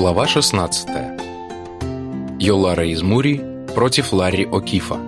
Глава 16. Йолара из Мури против Ларри О'Кифа.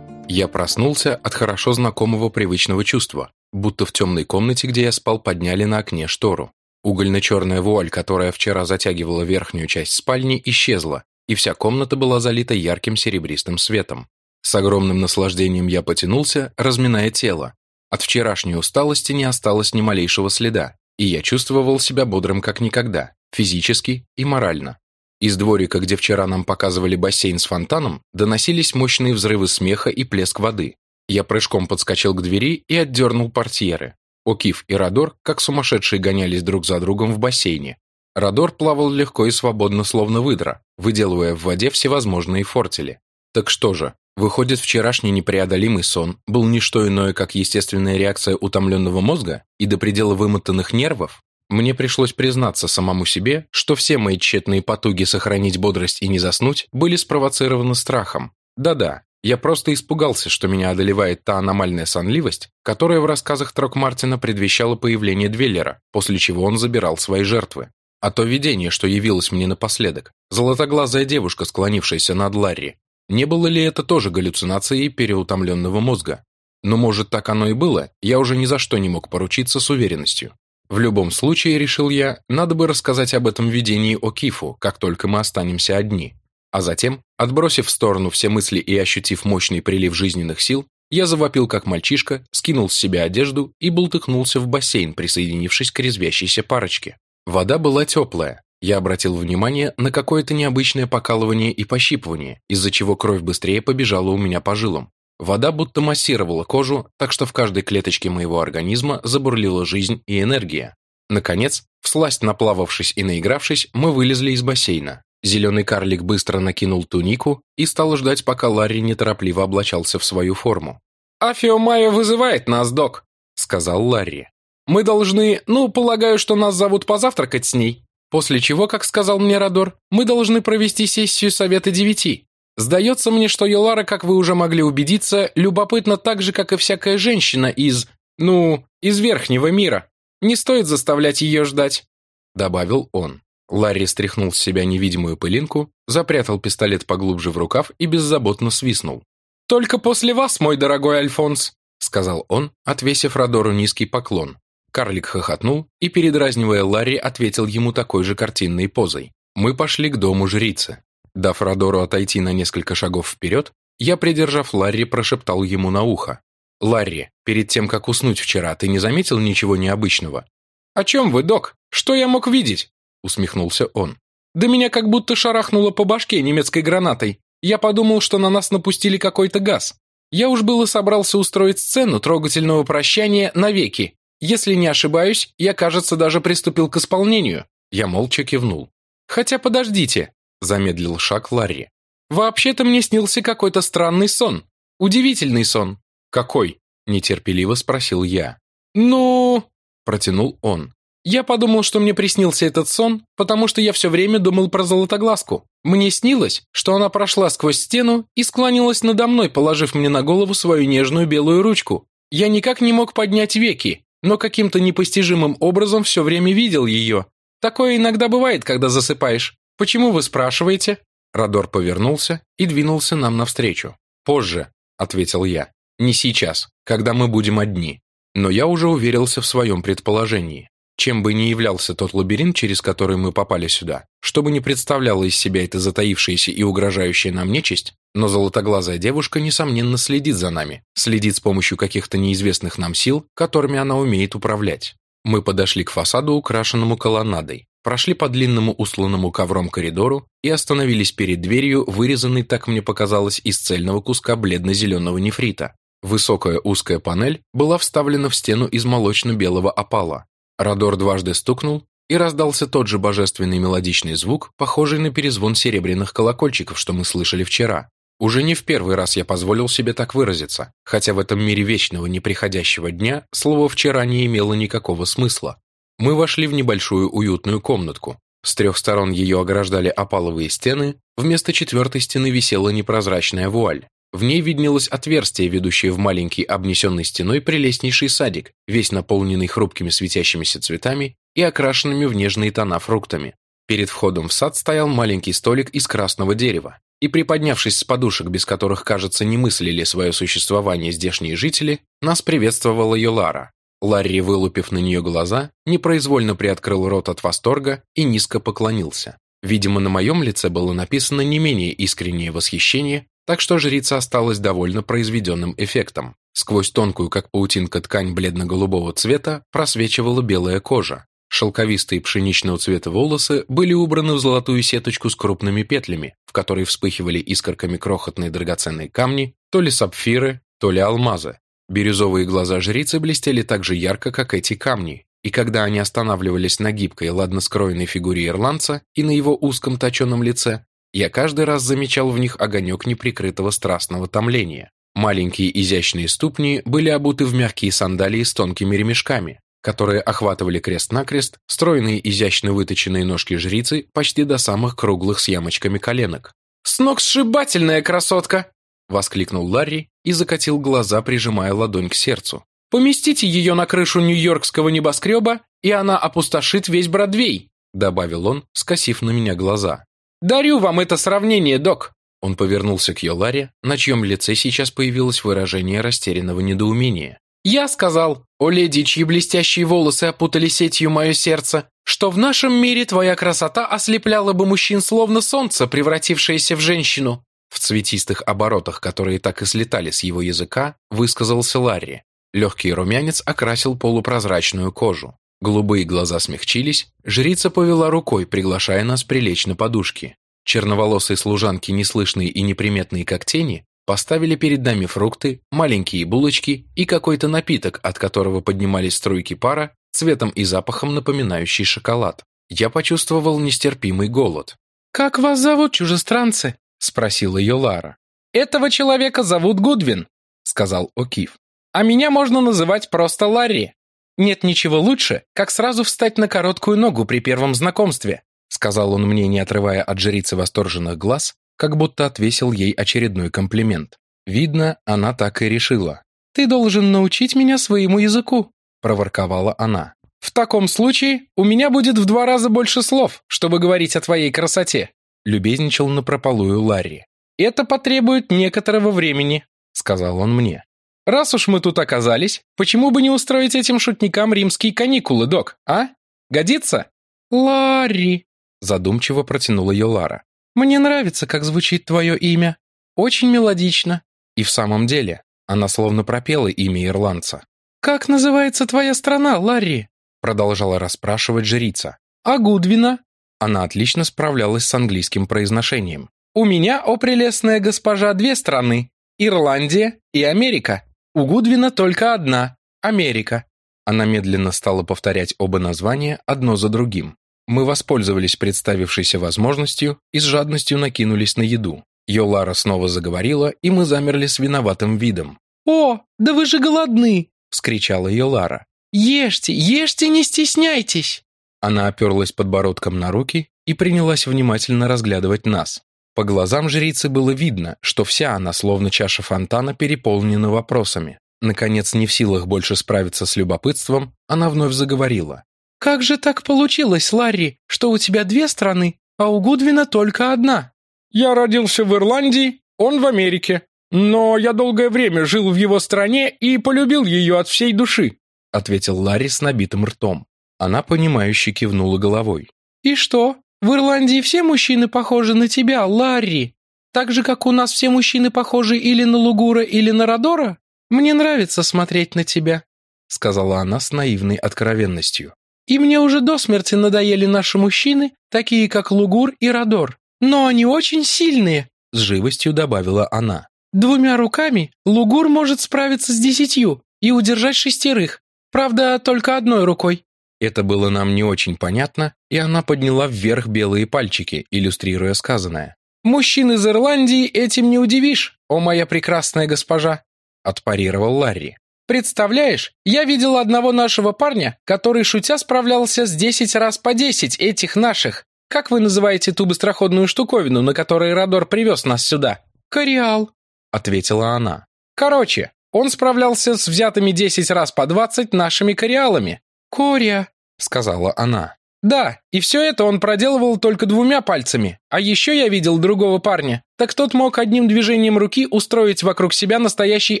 Я проснулся от хорошо знакомого привычного чувства, будто в темной комнате, где я спал, подняли на окне штору. Угольно-черная вуаль, которая вчера затягивала верхнюю часть спальни, исчезла, и вся комната была залита ярким серебристым светом. С огромным наслаждением я потянулся, разминая тело. От вчерашней усталости не осталось ни малейшего следа, и я чувствовал себя бодрым как никогда, физически и морально. Из дворика, где вчера нам показывали бассейн с фонтаном, доносились мощные взрывы смеха и плеск воды. Я прыжком подскочил к двери и отдернул портьеры. Окиф и Радор, как сумасшедшие, гонялись друг за другом в бассейне. Радор плавал легко и свободно, словно выдра, выделывая в воде всевозможные фортели. Так что же, Выходит, вчерашний непреодолимый сон был не что иное, как естественная реакция утомленного мозга и до предела вымотанных нервов? Мне пришлось признаться самому себе, что все мои тщетные потуги сохранить бодрость и не заснуть были спровоцированы страхом. Да-да, я просто испугался, что меня одолевает та аномальная сонливость, которая в рассказах Трок Мартина предвещала появление Двеллера, после чего он забирал свои жертвы. А то видение, что явилось мне напоследок, золотоглазая девушка, склонившаяся над Ларри, не было ли это тоже галлюцинацией переутомленного мозга? Но может так оно и было, я уже ни за что не мог поручиться с уверенностью. В любом случае, решил я, надо бы рассказать об этом видении О'Кифу, как только мы останемся одни. А затем, отбросив в сторону все мысли и ощутив мощный прилив жизненных сил, я завопил как мальчишка, скинул с себя одежду и бултыхнулся в бассейн, присоединившись к резвящейся парочке. Вода была теплая, я обратил внимание на какое-то необычное покалывание и пощипывание, из-за чего кровь быстрее побежала у меня по жилам. Вода будто массировала кожу, так что в каждой клеточке моего организма забурлила жизнь и энергия. Наконец, всласть наплававшись и наигравшись, мы вылезли из бассейна. Зеленый карлик быстро накинул тунику и стал ждать, пока Ларри неторопливо облачался в свою форму. «Афио Майо вызывает нас, док», — сказал Ларри. «Мы должны, ну, полагаю, что нас зовут позавтракать с ней». После чего, как сказал мне Радор, мы должны провести сессию Совета Девяти. Сдается мне, что Елара, как вы уже могли убедиться, любопытна так же, как и всякая женщина из, ну, из верхнего мира. Не стоит заставлять ее ждать», — добавил он. Ларри стряхнул с себя невидимую пылинку, запрятал пистолет поглубже в рукав и беззаботно свистнул. «Только после вас, мой дорогой Альфонс», — сказал он, отвесив Радору низкий поклон. Карлик хохотнул и, передразнивая Ларри, ответил ему такой же картинной позой. Мы пошли к дому жрицы. Дав Родору отойти на несколько шагов вперед, я, придержав Ларри, прошептал ему на ухо. «Ларри, перед тем, как уснуть вчера, ты не заметил ничего необычного?» «О чем вы, док? Что я мог видеть?» усмехнулся он. «Да меня как будто шарахнуло по башке немецкой гранатой. Я подумал, что на нас напустили какой-то газ. Я уж было собрался устроить сцену трогательного прощания навеки, если не ошибаюсь, я, кажется, даже приступил к исполнению. Я молча кивнул. Хотя подождите, замедлил шаг Ларри. Вообще-то мне снился какой-то странный сон. Удивительный сон. Какой? нетерпеливо спросил я. Ну, протянул он. Я подумал, что мне приснился этот сон, потому что я все время думал про Золотоглазку. Мне снилось, что она прошла сквозь стену и склонилась надо мной, положив мне на голову свою нежную белую ручку. Я никак не мог поднять веки, но каким-то непостижимым образом все время видел ее. Такое иногда бывает, когда засыпаешь. Почему вы спрашиваете?» Радор повернулся и двинулся нам навстречу. «Позже», — ответил я. «Не сейчас, когда мы будем одни». Но я уже уверился в своем предположении. Чем бы ни являлся тот лабиринт, через который мы попали сюда, что бы ни представляла из себя эта затаившаяся и угрожающая нам нечисть, но золотоглазая девушка, несомненно, следит за нами, следит с помощью каких-то неизвестных нам сил, которыми она умеет управлять. Мы подошли к фасаду, украшенному колоннадой, прошли по длинному усланному ковром коридору и остановились перед дверью, вырезанной, так мне показалось, из цельного куска бледно-зеленого нефрита. Высокая узкая панель была вставлена в стену из молочно-белого опала. Радор дважды стукнул, и раздался тот же божественный мелодичный звук, похожий на перезвон серебряных колокольчиков, что мы слышали вчера. Уже не в первый раз я позволил себе так выразиться, хотя в этом мире вечного неприходящего дня слово «вчера» не имело никакого смысла. Мы вошли в небольшую уютную комнатку. С трех сторон ее ограждали опаловые стены, вместо четвертой стены висела непрозрачная вуаль. В ней виднелось отверстие, ведущее в маленький обнесенный стеной прелестнейший садик, весь наполненный хрупкими светящимися цветами и окрашенными в нежные тона фруктами. Перед входом в сад стоял маленький столик из красного дерева, и приподнявшись с подушек, без которых, кажется, не мыслили свое существование здешние жители, нас приветствовала Йолара. Ларри, вылупив на нее глаза, непроизвольно приоткрыл рот от восторга и низко поклонился. Видимо, на моем лице было написано не менее искреннее восхищение, так что жрица осталась довольно произведенным эффектом. Сквозь тонкую, как паутинка, ткань бледно-голубого цвета просвечивала белая кожа. Шелковистые пшеничного цвета волосы были убраны в золотую сеточку с крупными петлями, в которой вспыхивали искорками крохотные драгоценные камни, то ли сапфиры, то ли алмазы. Бирюзовые глаза жрицы блестели так же ярко, как эти камни, и когда они останавливались на гибкой, ладно скроенной фигуре ирландца и на его узком точеном лице, я каждый раз замечал в них огонек неприкрытого страстного томления. Маленькие изящные ступни были обуты в мягкие сандалии с тонкими ремешками, которые охватывали крест-накрест стройные изящно выточенные ножки жрицы почти до самых круглых с ямочками коленок. «Сногсшибательная красотка!» — воскликнул Ларри и закатил глаза, прижимая ладонь к сердцу. «Поместите ее на крышу нью-йоркского небоскреба, и она опустошит весь Бродвей», — добавил он, скосив на меня глаза. «Дарю вам это сравнение, док!» Он повернулся к Йоларе, на чьем лице сейчас появилось выражение растерянного недоумения. Я сказал, о леди, чьи блестящие волосы опутали сетью мое сердце, что в нашем мире твоя красота ослепляла бы мужчин словно солнце, превратившееся в женщину. В цветистых оборотах, которые так и слетали с его языка, высказался Ларри. Легкий румянец окрасил полупрозрачную кожу. Голубые глаза смягчились, жрица повела рукой, приглашая нас прилечь на подушки. Черноволосые служанки, неслышные и неприметные как тени, Поставили перед нами фрукты, маленькие булочки и какой-то напиток, от которого поднимались струйки пара, цветом и запахом напоминающий шоколад. Я почувствовал нестерпимый голод. «Как вас зовут, чужестранцы?» – спросила ее Лара. «Этого человека зовут Гудвин», – сказал О'Кив. «А меня можно называть просто Ларри. Нет ничего лучше, как сразу встать на короткую ногу при первом знакомстве», – сказал он мне, не отрывая от жрицы восторженных глаз, как будто отвесил ей очередной комплимент. Видно, она так и решила. «Ты должен научить меня своему языку», – проворковала она. «В таком случае у меня будет в два раза больше слов, чтобы говорить о твоей красоте», – любезничал напропалую Ларри. «Это потребует некоторого времени», – сказал он мне. «Раз уж мы тут оказались, почему бы не устроить этим шутникам римские каникулы, док, а? Годится?» «Ларри», – задумчиво протянула ее Лара. «Мне нравится, как звучит твое имя. Очень мелодично». И в самом деле, она словно пропела имя ирландца. «Как называется твоя страна, Ларри?» Продолжала расспрашивать жрица. «А Гудвина?» Она отлично справлялась с английским произношением. «У меня, о прелестная госпожа, две страны. Ирландия и Америка. У Гудвина только одна – Америка». Она медленно стала повторять оба названия одно за другим. Мы воспользовались представившейся возможностью и с жадностью накинулись на еду. Йолара снова заговорила, и мы замерли с виноватым видом. «О, да вы же голодны!» – вскричала Йолара. «Ешьте, ешьте, не стесняйтесь!» Она оперлась подбородком на руки и принялась внимательно разглядывать нас. По глазам жрицы было видно, что вся она, словно чаша фонтана, переполнена вопросами. Наконец, не в силах больше справиться с любопытством, она вновь заговорила. «Как же так получилось, Ларри, что у тебя две страны, а у Гудвина только одна?» «Я родился в Ирландии, он в Америке. Но я долгое время жил в его стране и полюбил ее от всей души», ответил Ларри с набитым ртом. Она, понимающе кивнула головой. «И что, в Ирландии все мужчины похожи на тебя, Ларри? Так же, как у нас все мужчины похожи или на Лугура, или на Родора? Мне нравится смотреть на тебя», сказала она с наивной откровенностью. И мне уже до смерти надоели наши мужчины, такие как Лугур и Радор. Но они очень сильные», — с живостью добавила она. «Двумя руками Лугур может справиться с десятью и удержать шестерых. Правда, только одной рукой». Это было нам не очень понятно, и она подняла вверх белые пальчики, иллюстрируя сказанное. «Мужчин из Ирландии этим не удивишь, о моя прекрасная госпожа», — отпарировал Ларри. Представляешь, я видел одного нашего парня, который, шутя, справлялся с десять раз по десять этих наших. Как вы называете ту быстроходную штуковину, на которой Радор привез нас сюда? Кориал, ответила она. Короче, он справлялся с взятыми десять раз по двадцать нашими кориалами. Кория, сказала она. Да, и все это он проделывал только двумя пальцами. А еще я видел другого парня. Так тот мог одним движением руки устроить вокруг себя настоящий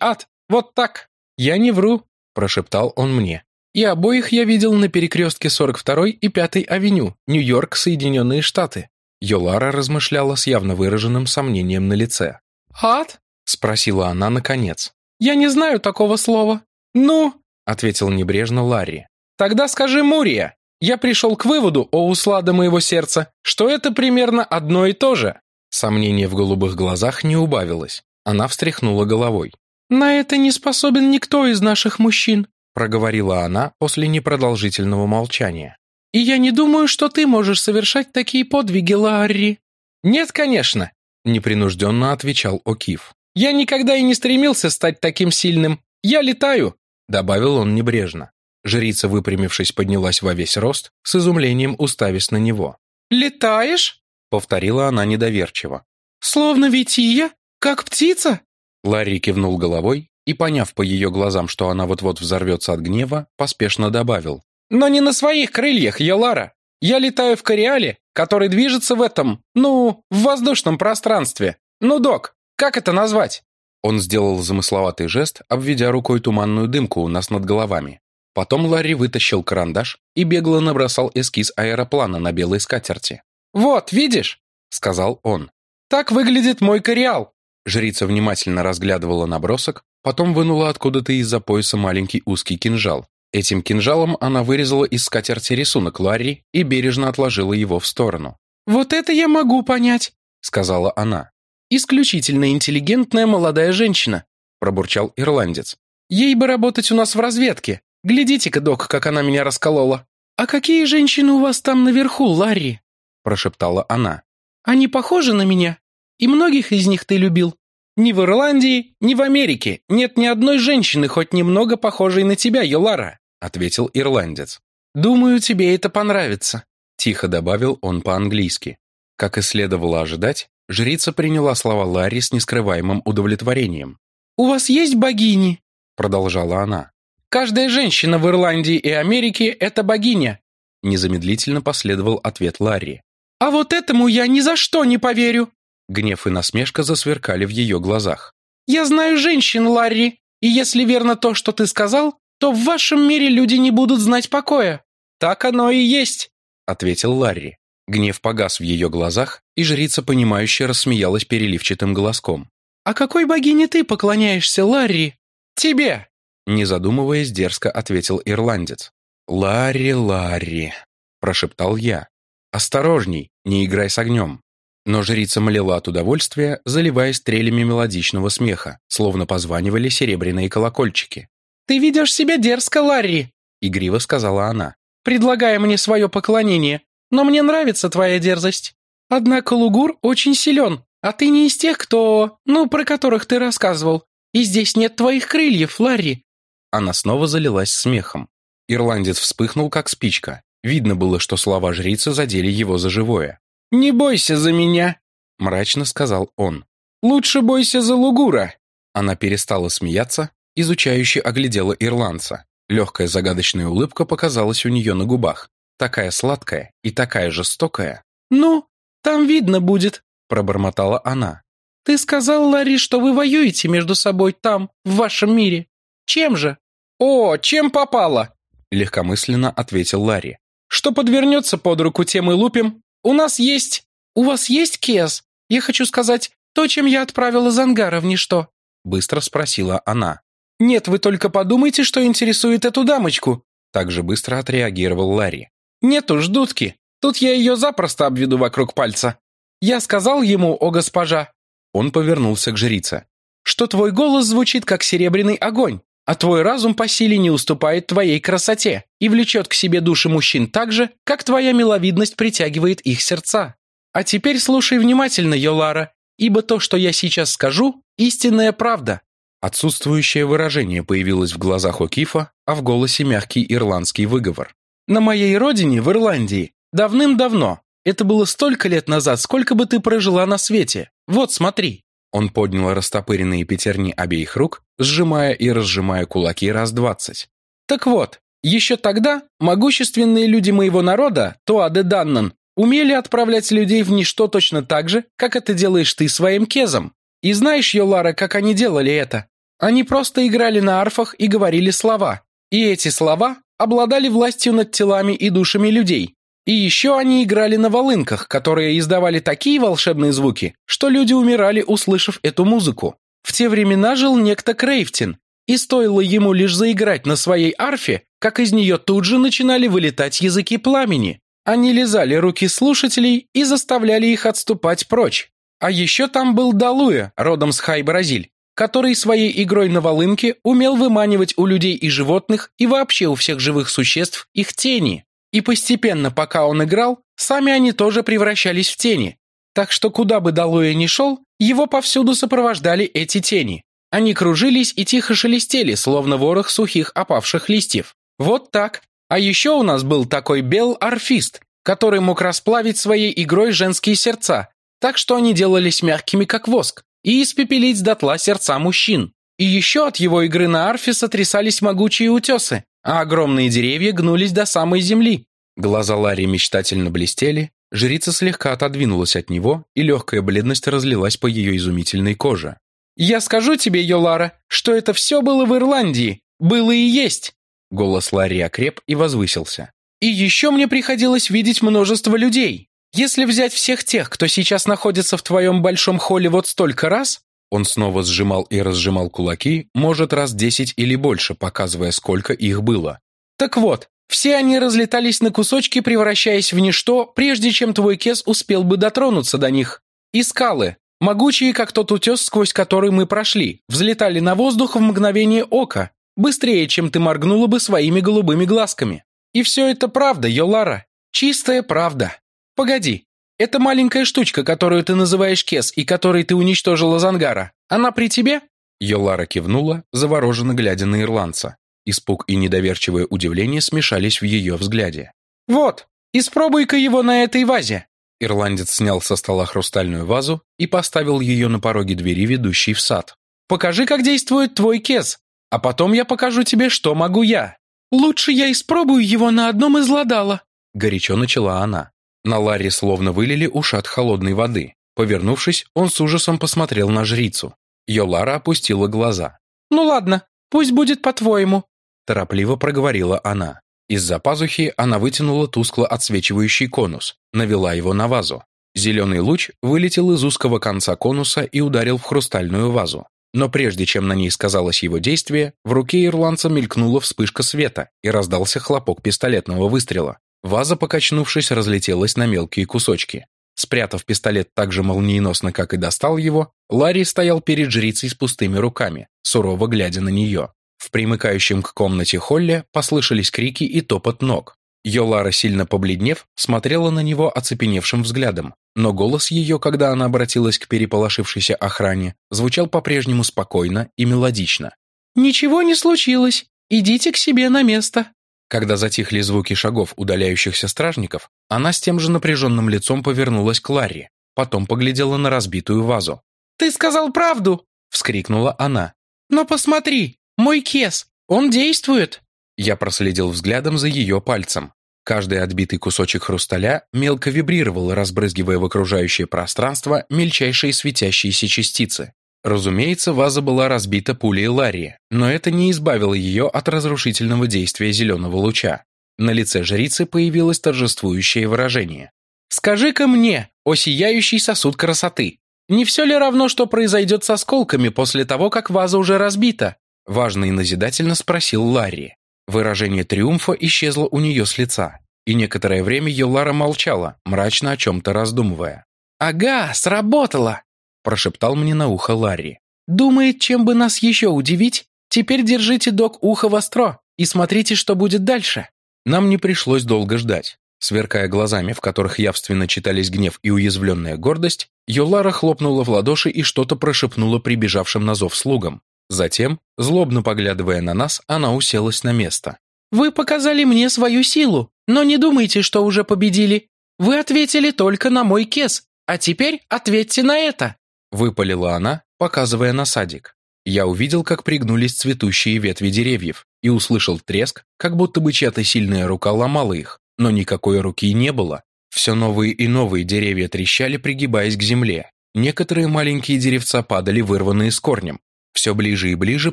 ад. Вот так. Я не вру, прошептал он мне. И обоих я видел на перекрестке 42-й и 5-й авеню, Нью-Йорк, Соединенные Штаты. Йолара размышляла с явно выраженным сомнением на лице. «Ад?» – спросила она наконец. «Я не знаю такого слова». «Ну?» – ответил небрежно Ларри. «Тогда скажи Мурия. Я пришел к выводу, о услада моего сердца, что это примерно одно и то же». Сомнение в голубых глазах не убавилось. Она встряхнула головой. «На это не способен никто из наших мужчин», проговорила она после непродолжительного молчания. И я не думаю, что ты можешь совершать такие подвиги, Ларри. Нет, конечно, непринужденно отвечал Окиф. Я никогда и не стремился стать таким сильным. Я летаю, добавил он небрежно. Жрица, выпрямившись, поднялась во весь рост, с изумлением уставясь на него. «Летаешь?» — повторила она недоверчиво. «Словно вития? Как птица?» Ларри кивнул головой и, поняв по ее глазам, что она вот-вот взорвется от гнева, поспешно добавил. Но не на своих крыльях, Йолара. Я летаю в кориале, который движется в этом, ну, в воздушном пространстве. Ну, док, как это назвать?» Он сделал замысловатый жест, обведя рукой туманную дымку у нас над головами. Потом Ларри вытащил карандаш и бегло набросал эскиз аэроплана на белой скатерти. «Вот, видишь?» — сказал он. «Так выглядит мой кориал». Жрица внимательно разглядывала набросок, потом вынула откуда-то из-за пояса маленький узкий кинжал. Этим кинжалом она вырезала из скатерти рисунок Ларри и бережно отложила его в сторону. «Вот это я могу понять», — сказала она. «Исключительно интеллигентная молодая женщина», — пробурчал ирландец. «Ей бы работать у нас в разведке. Глядите-ка, док, как она меня расколола». «А какие женщины у вас там наверху, Ларри?» — прошептала она. «Они похожи на меня? И многих из них ты любил?» «Ни в Ирландии, ни в Америке нет ни одной женщины, хоть немного похожей на тебя, Йолара ответил ирландец. «Думаю, тебе это понравится», – тихо добавил он по-английски. Как и следовало ожидать, жрица приняла слова Ларри с нескрываемым удовлетворением. «У вас есть богини?» – продолжала она. «Каждая женщина в Ирландии и Америке – это богиня», – незамедлительно последовал ответ Ларри. «А вот этому я ни за что не поверю!» Гнев и насмешка засверкали в ее глазах. «Я знаю женщин, Ларри, и если верно то, что ты сказал, то в вашем мире люди не будут знать покоя. Так оно и есть, ответил Ларри. Гнев погас в ее глазах, и жрица понимающе рассмеялась переливчатым голоском. А какой богине ты поклоняешься, Ларри? Тебе, не задумываясь, дерзко ответил ирландец. Ларри, Ларри, прошептал я. Осторожней, не играй с огнем. Но жрица млела от удовольствия, заливаясь трелями мелодичного смеха, словно позванивали серебряные колокольчики. «Ты ведешь себя дерзко, Ларри», — игриво сказала она, предлагая мне свое поклонение. «Но мне нравится твоя дерзость. Однако Лугур очень силен, а ты не из тех, кто... ну, про которых ты рассказывал. И здесь нет твоих крыльев, Ларри». Она снова залилась смехом. Ирландец вспыхнул, как спичка. Видно было, что слова жрицы задели его за живое. «Не бойся за меня», — мрачно сказал он. «Лучше бойся за Лугура». Она перестала смеяться, изучающе оглядела ирландца. Легкая загадочная улыбка показалась у нее на губах. Такая сладкая и такая жестокая. «Ну, там видно будет», — пробормотала она. «Ты сказал, Ларри, что вы воюете между собой там, в вашем мире. Чем же?» «О, чем попало?» — легкомысленно ответил Ларри. «Что подвернется под руку, тем и лупим. У нас есть...» «У вас есть кес? Я хочу сказать, то, чем я отправила Зангара в ничто», — быстро спросила она. «Нет, вы только подумайте, что интересует эту дамочку!» Так же быстро отреагировал Ларри. «Нет уж, дудки, тут я ее запросто обведу вокруг пальца. Я сказал ему, о госпожа!» Он повернулся к жрице. «Что твой голос звучит, как серебряный огонь, а твой разум по силе не уступает твоей красоте и влечет к себе души мужчин так же, как твоя миловидность притягивает их сердца. А теперь слушай внимательно, Йолара, ибо то, что я сейчас скажу, истинная правда. Отсутствующее выражение появилось в глазах О'Кифа, а в голосе мягкий ирландский выговор. «На моей родине, в Ирландии, давным-давно. Это было столько лет назад, сколько бы ты прожила на свете. Вот, смотри». Он поднял растопыренные пятерни обеих рук, сжимая и разжимая кулаки раз двадцать. «Так вот, Еще тогда могущественные люди моего народа, Туаде Даннан, умели отправлять людей в ничто точно так же, как это делаешь ты своим кезом. И знаешь, Йолара, как они делали это? Они просто играли на арфах и говорили слова. И эти слова обладали властью над телами и душами людей. И еще они играли на волынках, которые издавали такие волшебные звуки, что люди умирали, услышав эту музыку. В те времена жил некто Крейфтин, и стоило ему лишь заиграть на своей арфе, как из нее тут же начинали вылетать языки пламени. Они лизали руки слушателей и заставляли их отступать прочь. А еще там был Далуя, родом с Хай-Бразиль, который своей игрой на волынке умел выманивать у людей и животных и вообще у всех живых существ их тени. И постепенно, пока он играл, сами они тоже превращались в тени. Так что куда бы Далуя ни шел, его повсюду сопровождали эти тени. Они кружились и тихо шелестели, словно ворох сухих опавших листьев. Вот так. А еще у нас был такой бел-арфист, который мог расплавить своей игрой женские сердца, так что они делались мягкими, как воск, и испепелить дотла сердца мужчин. И еще от его игры на арфе сотрясались могучие утесы, а огромные деревья гнулись до самой земли. Глаза Ларри мечтательно блестели, жрица слегка отодвинулась от него, и легкая бледность разлилась по ее изумительной коже. «Я скажу тебе, Йолара, что это все было в Ирландии, было и есть!» Голос Ларри окреп и возвысился. «И еще мне приходилось видеть множество людей. Если взять всех тех, кто сейчас находится в твоем большом холле вот столько раз, он снова сжимал и разжимал кулаки, может, раз десять или больше, показывая, сколько их было. Так вот, все они разлетались на кусочки, превращаясь в ничто, прежде чем твой кес успел бы дотронуться до них. И скалы, могучие, как тот утес, сквозь который мы прошли, взлетали на воздух в мгновение ока, быстрее, чем ты моргнула бы своими голубыми глазками. И все это правда, Йолара, чистая правда. Погоди, эта маленькая штучка, которую ты называешь Кес и которой ты уничтожила Зангара, она при тебе?» Йолара кивнула, завороженно глядя на ирландца. Испуг и недоверчивое удивление смешались в ее взгляде. «Вот, испробуй-ка его на этой вазе!» Ирландец снял со стола хрустальную вазу и поставил ее на пороге двери, ведущей в сад. «Покажи, как действует твой кес, а потом я покажу тебе, что могу я». «Лучше я испробую его на одном из ладала», — горячо начала она. На Ларри словно вылили ушат холодной воды. Повернувшись, он с ужасом посмотрел на жрицу. Йолара опустила глаза. «Ну ладно, пусть будет по-твоему», – торопливо проговорила она. Из-за пазухи она вытянула тускло отсвечивающий конус, навела его на вазу. Зеленый луч вылетел из узкого конца конуса и ударил в хрустальную вазу. Но прежде чем на ней сказалось его действие, в руке ирландца мелькнула вспышка света и раздался хлопок пистолетного выстрела. Ваза, покачнувшись, разлетелась на мелкие кусочки. Спрятав пистолет так же молниеносно, как и достал его, Ларри стоял перед жрицей с пустыми руками, сурово глядя на нее. В примыкающем к комнате холле послышались крики и топот ног. Йолара, сильно побледнев, смотрела на него оцепеневшим взглядом, но голос ее, когда она обратилась к переполошившейся охране, звучал по-прежнему спокойно и мелодично. «Ничего не случилось. Идите к себе на место». Когда затихли звуки шагов удаляющихся стражников, она с тем же напряженным лицом повернулась к Ларри, потом поглядела на разбитую вазу. «Ты сказал правду!» — вскрикнула она. «Но посмотри, мой кес, он действует!» Я проследил взглядом за ее пальцем. Каждый отбитый кусочек хрусталя мелко вибрировал, разбрызгивая в окружающее пространство мельчайшие светящиеся частицы. Разумеется, ваза была разбита пулей Ларри, но это не избавило ее от разрушительного действия зеленого луча. На лице жрицы появилось торжествующее выражение. «Скажи-ка мне, о сияющий сосуд красоты, не все ли равно, что произойдет с осколками после того, как ваза уже разбита?» Важно и назидательно спросил Ларри. Выражение триумфа исчезло у нее с лица, и некоторое время Йолара молчала, мрачно о чем-то раздумывая. «Ага, сработало!» Прошептал мне на ухо Ларри. «Думает, чем бы нас еще удивить? Теперь держите док ухо востро и смотрите, что будет дальше». Нам не пришлось долго ждать. Сверкая глазами, в которых явственно читались гнев и уязвленная гордость, Йолара хлопнула в ладоши и что-то прошепнула прибежавшим на зов слугам. Затем, злобно поглядывая на нас, она уселась на место. «Вы показали мне свою силу, но не думайте, что уже победили. Вы ответили только на мой кес, а теперь ответьте на это». Выпалила она, показывая на садик. Я увидел, как пригнулись цветущие ветви деревьев, и услышал треск, как будто бы чья-то сильная рука ломала их, но никакой руки не было. Все новые и новые деревья трещали, пригибаясь к земле. Некоторые маленькие деревца падали, вырванные с корнем. Все ближе и ближе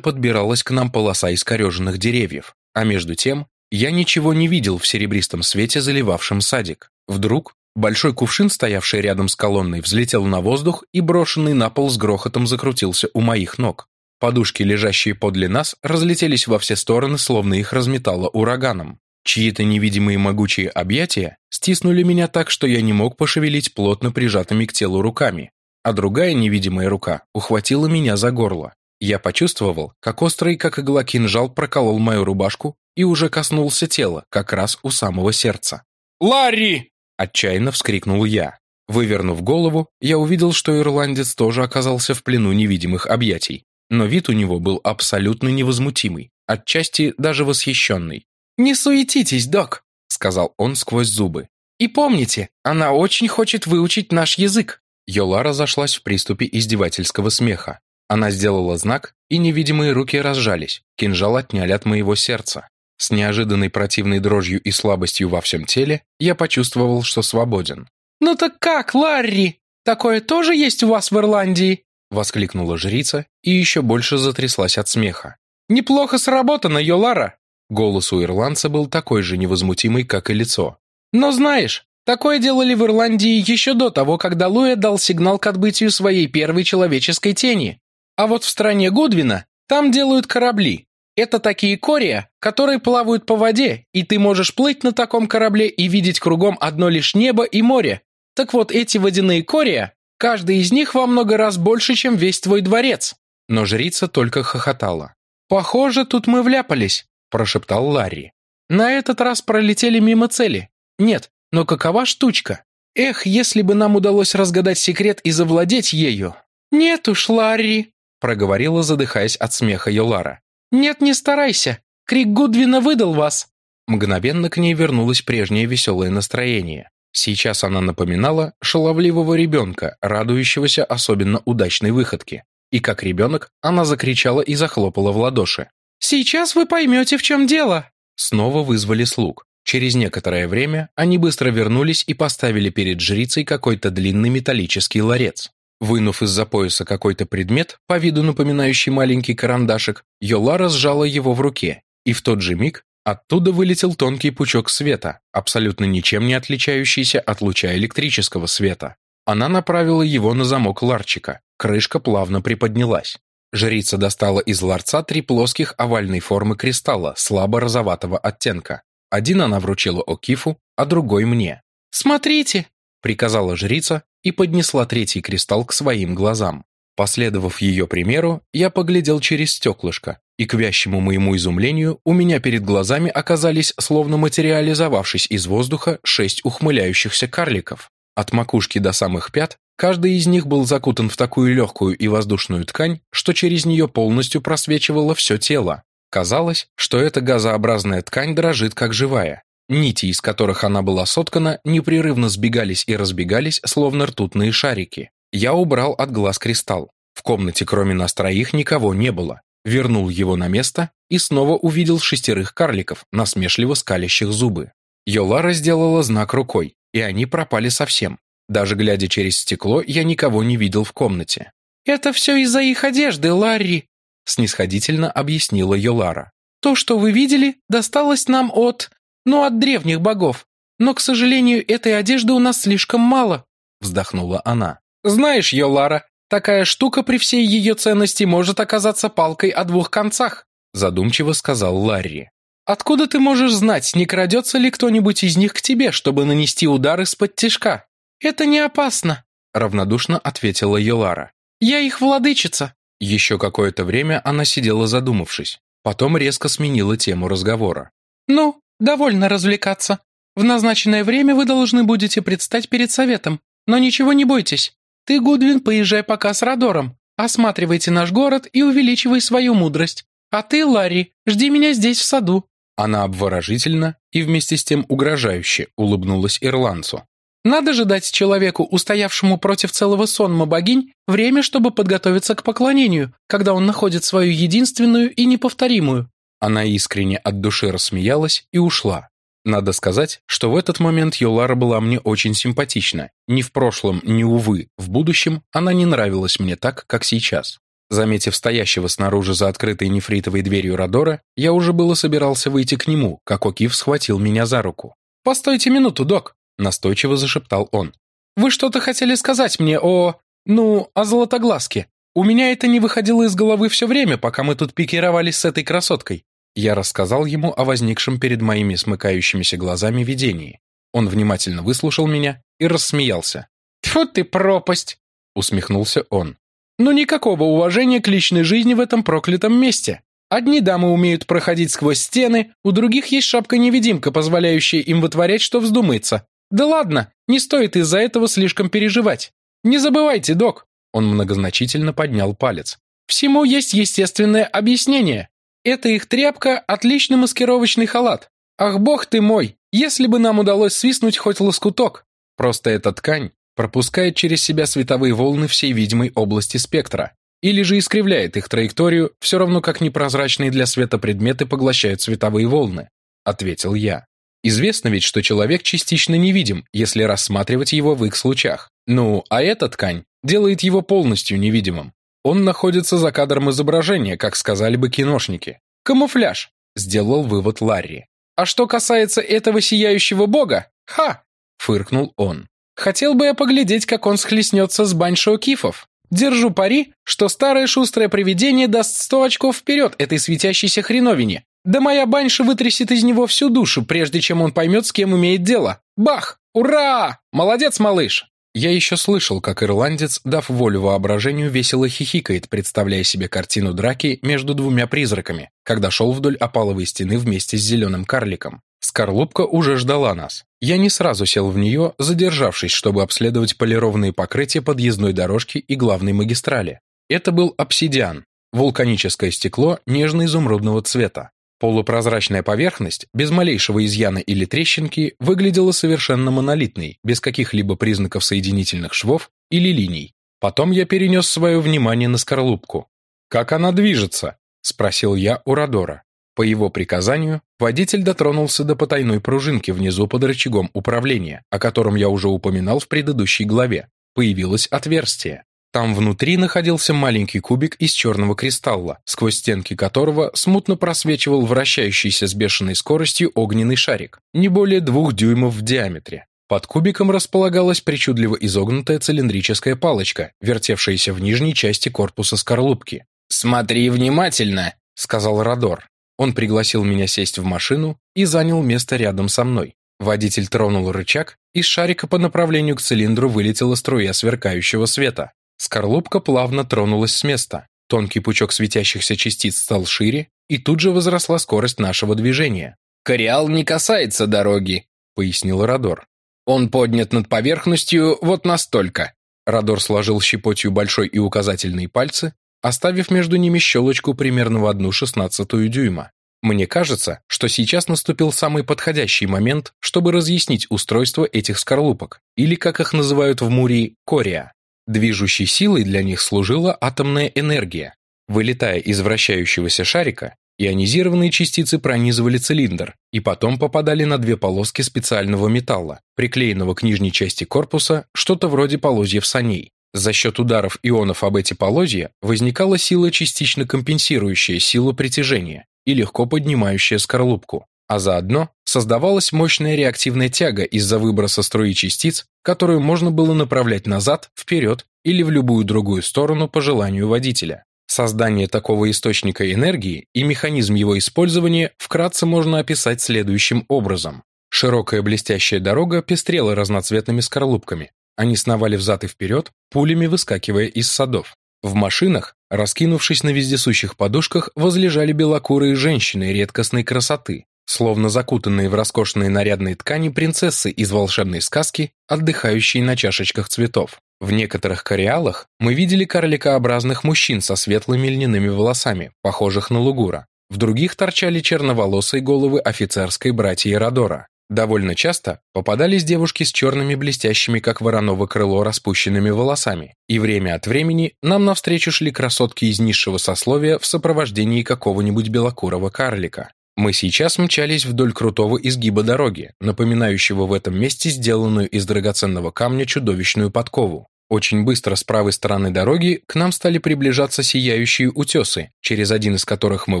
подбиралась к нам полоса искореженных деревьев. А между тем, я ничего не видел в серебристом свете, заливавшем садик. Вдруг большой кувшин, стоявший рядом с колонной, взлетел на воздух и брошенный на пол с грохотом закрутился у моих ног. Подушки, лежащие подле нас, разлетелись во все стороны, словно их разметало ураганом. Чьи-то невидимые могучие объятия стиснули меня так, что я не мог пошевелить плотно прижатыми к телу руками, а другая невидимая рука ухватила меня за горло. Я почувствовал, как острый, как игла кинжал проколол мою рубашку и уже коснулся тела, как раз у самого сердца. «Ларри!» – отчаянно вскрикнул я. Вывернув голову, я увидел, что ирландец тоже оказался в плену невидимых объятий, но вид у него был абсолютно невозмутимый, отчасти даже восхищенный. «Не суетитесь, док», — сказал он сквозь зубы. «И помните, она очень хочет выучить наш язык». Йола разошлась в приступе издевательского смеха. Она сделала знак, и невидимые руки разжались, кинжал отняли от моего сердца. С неожиданной противной дрожью и слабостью во всем теле я почувствовал, что свободен. «Ну так как, Ларри? Такое тоже есть у вас в Ирландии?» Воскликнула жрица и еще больше затряслась от смеха. «Неплохо сработано, Йолара!» Голос у ирландца был такой же невозмутимый, как и лицо. «Но знаешь, такое делали в Ирландии еще до того, когда Луя дал сигнал к отбытию своей первой человеческой тени. А вот в стране Гудвина там делают корабли. Это такие кория, которые плавают по воде, и ты можешь плыть на таком корабле и видеть кругом одно лишь небо и море. Так вот, эти водяные кория Каждый из них во много раз больше, чем весь твой дворец». Но жрица только хохотала. «Похоже, тут мы вляпались», – прошептал Ларри. «На этот раз пролетели мимо цели. Нет, но какова штучка? Эх, если бы нам удалось разгадать секрет и завладеть ею». «Нет уж, Ларри», – проговорила, задыхаясь от смеха Йолара. «Нет, не старайся. Крик Гудвина выдал вас». Мгновенно к ней вернулось прежнее веселое настроение. Сейчас она напоминала шаловливого ребенка, радующегося особенно удачной выходке. И как ребенок, она закричала и захлопала в ладоши. «Сейчас вы поймете, в чем дело!» Снова вызвали слуг. Через некоторое время они быстро вернулись и поставили перед жрицей какой-то длинный металлический ларец. Вынув из-за пояса какой-то предмет, по виду напоминающий маленький карандашик, Йола сжала его в руке, и в тот же миг Оттуда вылетел тонкий пучок света, абсолютно ничем не отличающийся от луча электрического света. Она направила его на замок ларчика. Крышка плавно приподнялась. Жрица достала из ларца три плоских овальной формы кристалла слабо розоватого оттенка. Один она вручила Окифу, а другой мне. «Смотрите!» – приказала жрица и поднесла третий кристалл к своим глазам. Последовав ее примеру, я поглядел через стеклышко, и к вящему моему изумлению у меня перед глазами оказались, словно материализовавшись из воздуха, шесть ухмыляющихся карликов. От макушки до самых пят каждый из них был закутан в такую легкую и воздушную ткань, что через нее полностью просвечивало все тело. Казалось, что эта газообразная ткань дрожит как живая. Нити, из которых она была соткана, непрерывно сбегались и разбегались, словно ртутные шарики. Я убрал от глаз кристалл. В комнате кроме нас троих никого не было. Вернул его на место и снова увидел шестерых карликов, насмешливо скалящих зубы. Йолара сделала знак рукой, и они пропали совсем. Даже глядя через стекло, я никого не видел в комнате. «Это все из-за их одежды, Ларри», — снисходительно объяснила Йолара. «То, что вы видели, досталось нам от... ну, от древних богов. Но, к сожалению, этой одежды у нас слишком мало», — вздохнула она. Знаешь, Йолара, такая штука при всей ее ценности может оказаться палкой о двух концах, задумчиво сказал Ларри. Откуда ты можешь знать, не крадется ли кто-нибудь из них к тебе, чтобы нанести удар из-под тишка? Это не опасно, равнодушно ответила Йолара. Я их владычица. Еще какое-то время она сидела задумавшись, потом резко сменила тему разговора. Ну, довольно развлекаться. В назначенное время вы должны будете предстать перед советом, но ничего не бойтесь. Ты, Гудвин, поезжай пока с Радором. Осматривайте наш город и увеличивай свою мудрость. А ты, Ларри, жди меня здесь в саду». Она обворожительно и вместе с тем угрожающе улыбнулась ирландцу. Надо же дать человеку, устоявшему против целого сонма богинь, время, чтобы подготовиться к поклонению, когда он находит свою единственную и неповторимую». Она искренне от души рассмеялась и ушла. Надо сказать, что в этот момент Йолара была мне очень симпатична. Ни в прошлом, ни, увы, в будущем она не нравилась мне так, как сейчас. Заметив стоящего снаружи за открытой нефритовой дверью Родора, я уже было собирался выйти к нему, как Окив схватил меня за руку. «Постойте минуту, док», — настойчиво зашептал он. «Вы что-то хотели сказать мне о... ну, о Золотоглазке. У меня это не выходило из головы все время, пока мы тут пикировались с этой красоткой. Я рассказал ему о возникшем перед моими смыкающимися глазами видении. Он внимательно выслушал меня и рассмеялся. «Тьфу ты пропасть!» — усмехнулся он. «Ну никакого уважения к личной жизни в этом проклятом месте. Одни дамы умеют проходить сквозь стены, у других есть шапка-невидимка, позволяющая им вытворять, что вздумается. Да ладно, не стоит из-за этого слишком переживать. Не забывайте, док!» Он многозначительно поднял палец. «Всему есть естественное объяснение. Это их тряпка – отличный маскировочный халат. Ах, бог ты мой, если бы нам удалось свистнуть хоть лоскуток. Просто эта ткань пропускает через себя световые волны всей видимой области спектра. Или же искривляет их траекторию, все равно как непрозрачные для света предметы поглощают световые волны, ответил я. Известно ведь, что человек частично невидим, если рассматривать его в их случаях. Ну, а эта ткань делает его полностью невидимым. Он находится за кадром изображения, как сказали бы киношники. Камуфляж, сделал вывод Ларри. А что касается этого сияющего бога, ха, фыркнул он. Хотел бы я поглядеть, как он схлестнется с Баншо Кифов. Держу пари, что старое шустрое привидение даст сто очков вперед этой светящейся хреновине. Да моя Банша вытрясет из него всю душу, прежде чем он поймет, с кем имеет дело. Бах! Ура! Молодец, малыш! Я еще слышал, как ирландец, дав волю воображению, весело хихикает, представляя себе картину драки между двумя призраками, когда шел вдоль опаловой стены вместе с зеленым карликом. Скорлупка уже ждала нас. Я не сразу сел в нее, задержавшись, чтобы обследовать полированные покрытия подъездной дорожки и главной магистрали. Это был обсидиан, вулканическое стекло нежно-изумрудного цвета. Полупрозрачная поверхность, без малейшего изъяна или трещинки, выглядела совершенно монолитной, без каких-либо признаков соединительных швов или линий. Потом я перенес свое внимание на скорлупку. «Как она движется?» – спросил я у Родора. По его приказанию, водитель дотронулся до потайной пружинки внизу под рычагом управления, о котором я уже упоминал в предыдущей главе. Появилось отверстие. Там внутри находился маленький кубик из черного кристалла, сквозь стенки которого смутно просвечивал вращающийся с бешеной скоростью огненный шарик, не более двух дюймов в диаметре. Под кубиком располагалась причудливо изогнутая цилиндрическая палочка, вертевшаяся в нижней части корпуса скорлупки. «Смотри внимательно», — сказал Родор. Он пригласил меня сесть в машину и занял место рядом со мной. Водитель тронул рычаг, из шарика по направлению к цилиндру вылетела струя сверкающего света. Скорлупка плавно тронулась с места. Тонкий пучок светящихся частиц стал шире, и тут же возросла скорость нашего движения. «Кориал не касается дороги», — пояснил Родор. «Он поднят над поверхностью вот настолько». Родор сложил щепотью большой и указательные пальцы, оставив между ними щелочку примерно в одну шестнадцатую дюйма. Мне кажется, что сейчас наступил самый подходящий момент, чтобы разъяснить устройство этих скорлупок, или, как их называют в Мурии, кориа. Движущей силой для них служила атомная энергия. Вылетая из вращающегося шарика, ионизированные частицы пронизывали цилиндр и потом попадали на две полоски специального металла, приклеенного к нижней части корпуса, что-то вроде полозьев саней. За счет ударов ионов об эти полозья возникала сила, частично компенсирующая силу притяжения и легко поднимающая скорлупку а заодно создавалась мощная реактивная тяга из-за выброса струи частиц, которую можно было направлять назад, вперед или в любую другую сторону по желанию водителя. Создание такого источника энергии и механизм его использования вкратце можно описать следующим образом. Широкая блестящая дорога пестрела разноцветными скорлупками. Они сновали взад и вперед, пулями выскакивая из садов. В машинах, раскинувшись на вездесущих подушках, возлежали белокурые женщины редкостной красоты, словно закутанные в роскошные нарядные ткани принцессы из волшебной сказки, отдыхающие на чашечках цветов. В некоторых кориалах мы видели карликообразных мужчин со светлыми льняными волосами, похожих на лугура. В других торчали черноволосые головы офицерской братьи Родора. Довольно часто попадались девушки с черными блестящими, как вороново крыло, распущенными волосами, и время от времени нам навстречу шли красотки из низшего сословия в сопровождении какого-нибудь белокурого карлика. Мы сейчас мчались вдоль крутого изгиба дороги, напоминающего в этом месте сделанную из драгоценного камня чудовищную подкову. Очень быстро с правой стороны дороги к нам стали приближаться сияющие утесы, через один из которых мы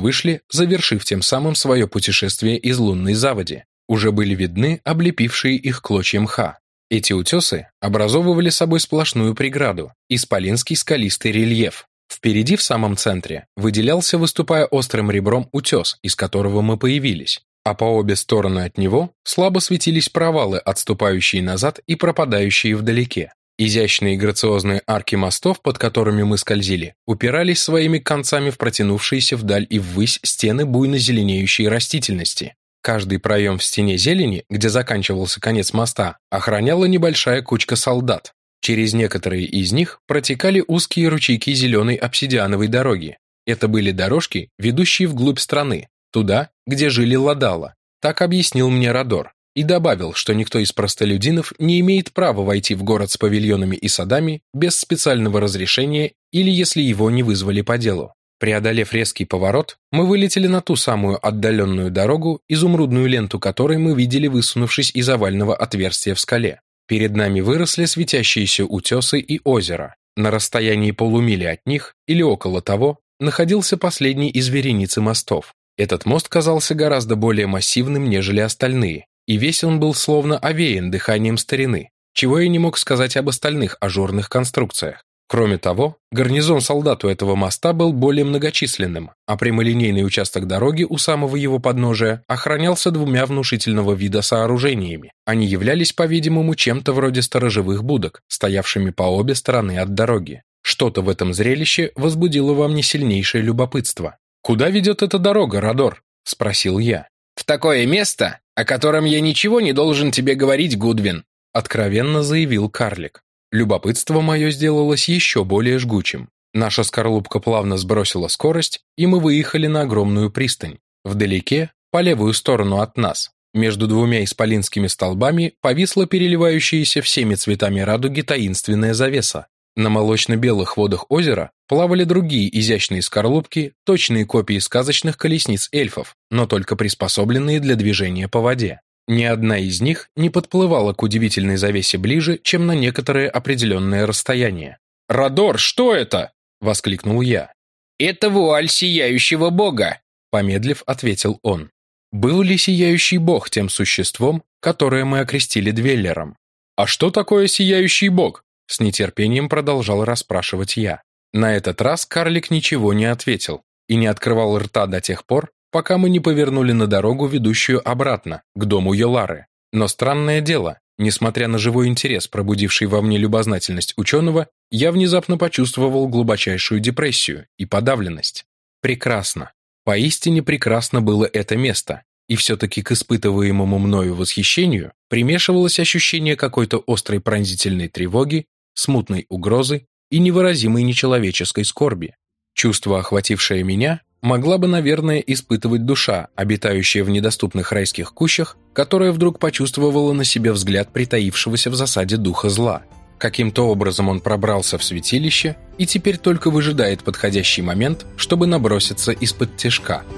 вышли, завершив тем самым свое путешествие из лунной заводи. Уже были видны облепившие их клочья мха. Эти утесы образовывали собой сплошную преграду, исполинский скалистый рельеф. Впереди в самом центре выделялся, выступая острым ребром, утес, из которого мы появились, а по обе стороны от него слабо светились провалы, отступающие назад и пропадающие вдалеке. Изящные грациозные арки мостов, под которыми мы скользили, упирались своими концами в протянувшиеся вдаль и ввысь стены буйно зеленеющей растительности. Каждый проем в стене зелени, где заканчивался конец моста, охраняла небольшая кучка солдат. Через некоторые из них протекали узкие ручейки зеленой обсидиановой дороги. Это были дорожки, ведущие вглубь страны, туда, где жили ладала. Так объяснил мне Радор и добавил, что никто из простолюдинов не имеет права войти в город с павильонами и садами без специального разрешения или если его не вызвали по делу. Преодолев резкий поворот, мы вылетели на ту самую отдаленную дорогу, изумрудную ленту которой мы видели, высунувшись из овального отверстия в скале. Перед нами выросли светящиеся утесы и озеро. На расстоянии полумили от них, или около того, находился последний из вереницы мостов. Этот мост казался гораздо более массивным, нежели остальные, и весь он был словно овеян дыханием старины, чего я не мог сказать об остальных ажурных конструкциях. Кроме того, гарнизон солдат у этого моста был более многочисленным, а прямолинейный участок дороги у самого его подножия охранялся двумя внушительного вида сооружениями. Они являлись, по-видимому, чем-то вроде сторожевых будок, стоявшими по обе стороны от дороги. Что-то в этом зрелище возбудило во мне сильнейшее любопытство. «Куда ведет эта дорога, Радор?» – спросил я. «В такое место, о котором я ничего не должен тебе говорить, Гудвин», — откровенно заявил карлик. Любопытство мое сделалось еще более жгучим. Наша скорлупка плавно сбросила скорость, и мы выехали на огромную пристань. Вдалеке, по левую сторону от нас, между двумя исполинскими столбами повисла переливающаяся всеми цветами радуги таинственная завеса. На молочно-белых водах озера плавали другие изящные скорлупки, точные копии сказочных колесниц эльфов, но только приспособленные для движения по воде. Ни одна из них не подплывала к удивительной завесе ближе, чем на некоторое определенное расстояние. «Радор, что это?» — воскликнул я. «Это вуаль сияющего бога», — помедлив ответил он. Был ли сияющий бог тем существом, которое мы окрестили Двеллером? «А что такое сияющий бог?» С нетерпением продолжал расспрашивать я. На этот раз карлик ничего не ответил и не открывал рта до тех пор, пока мы не повернули на дорогу, ведущую обратно, к дому Йолары. Но странное дело, несмотря на живой интерес, пробудивший во мне любознательность ученого, я внезапно почувствовал глубочайшую депрессию и подавленность. Прекрасно. Поистине прекрасно было это место, и все-таки к испытываемому мною восхищению примешивалось ощущение какой-то острой пронзительной тревоги смутной угрозы и невыразимой нечеловеческой скорби. Чувство, охватившее меня, могла бы, наверное, испытывать душа, обитающая в недоступных райских кущах, которая вдруг почувствовала на себе взгляд притаившегося в засаде духа зла. Каким-то образом он пробрался в святилище и теперь только выжидает подходящий момент, чтобы наброситься из-под тяжка –